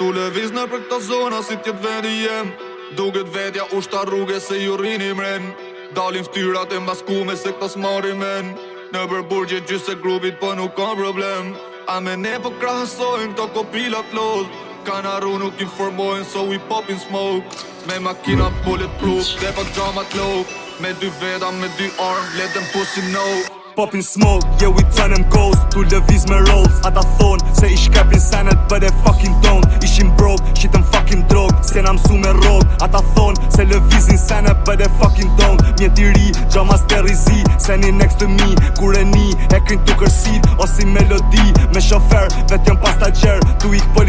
Tu le viz në për këta zona si tjetë vendi jem Duket vetja u shtar rrugë se ju rini mren Dalin ftyrat e mbasku me se këta smari men Në përburgje gjysë e grupit për po nuk ka problem A me ne për po krahësojnë të kopilat lod Kan arru nuk informojnë so we pop in smoke Me makina bulletproof dhe për po drama t'lok Me dy veda me dy arm letem pussy no popin smoke Yeah we ghost To leviz me rolls Ata thonë Se i kepin senet But they fucking don't Ishim broke Shit em fucking drog Se na msu me rog Ata thonë Se levizin senet But they fucking don't Mje ti ri Gjama ste rizi Seni next to me Kure ni E kryn tukër sit Osi melodi Me shofer Vet jem pas ta gjerë, Tu ik po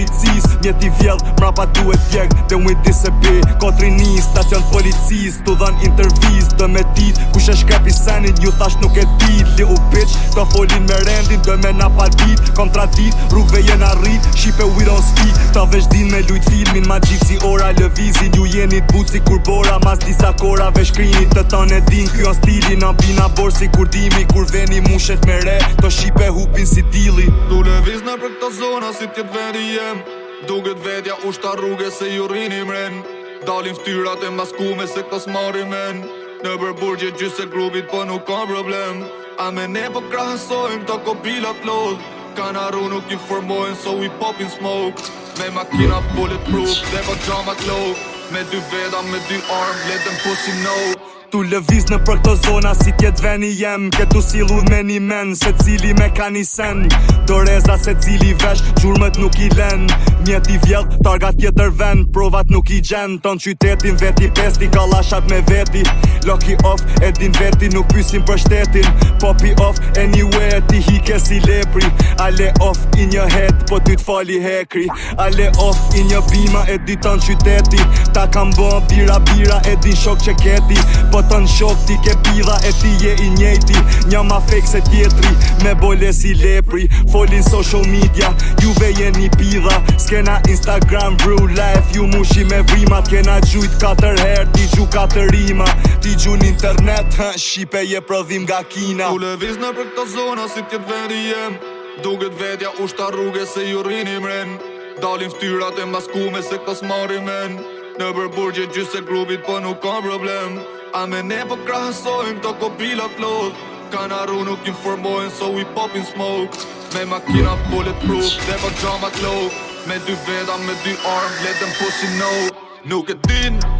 Një t'i vjell, mrapa duhet djeg Dhe mu i DCB, kotri njës Stacion policis, t'u dhen interviz Dhe me dit, ku shën shkrep i senin Ju thash nuk e dit, li u bitch Të folin me rendin, dhe me na pa dit Kontra dit, rrugve jen arrit Shipe i don't speak, ta vesh din me lujt filmin Ma gjith si ora lëvizin Ju jeni t'but si kur bora, mas disa kora Vesh krinit të tane din, kjo an stili Nam bina bor si kur dimi Kur veni mushet me re, të shipe hupin si dili Tu lëviz në për këta zona, si tjet veri jem Duket vetja ushta rrugë se ju rini mren Dalin ftyrat e maskume se kos marri men Në bërburgje gjysë e grubit po nuk ka problem A me ne po krahësojmë të kopilat lodh Kan arru nuk informojnë so we popin smoke Me makina bulletproof dhe po gjama Me dy veda me dy arm letën pussy no tu lëviz në për këto zona Si tjetë veni jem Këtu si ludh me një men Se cili me ka një sen Do reza se cili vesh Gjurmet nuk i len Mjet i vjell Targat tjetër ven Provat nuk i gjen Ton qytetin veti pesti Kalashat me veti Loki off E din veti nuk pysin për shtetin Popi off Anyway ti hike si lepri Ale off I një het Po ty të fali hekri Ale off I një bima E di qyteti Ta kam bo Bira bira E din shok që keti Po të në ti Ke pira e ti je i njejti Një ma fake se tjetri Me bole si lepri Folin social media Juve jeni pira Skena Instagram Real life Ju mushi me vrimat Kena gjujt katër her Ti gju katër rima Ti gju në internet Shipe je prodhim nga kina Kule viz në për këta zona Si tjetë vendi jem Duket vetja ushta rrugë Se ju rrini mren Dalin ftyrat e maskume Se këtas marimen Në bërburgje gjysë e grubit po nuk kam problem I'm A me ne po krahësojmë këto can I run looking for more and so we popin smoke My makina bulletproof dhe po gjama t'log Me dy veda, me dy arm, letën pusi no Nuk e din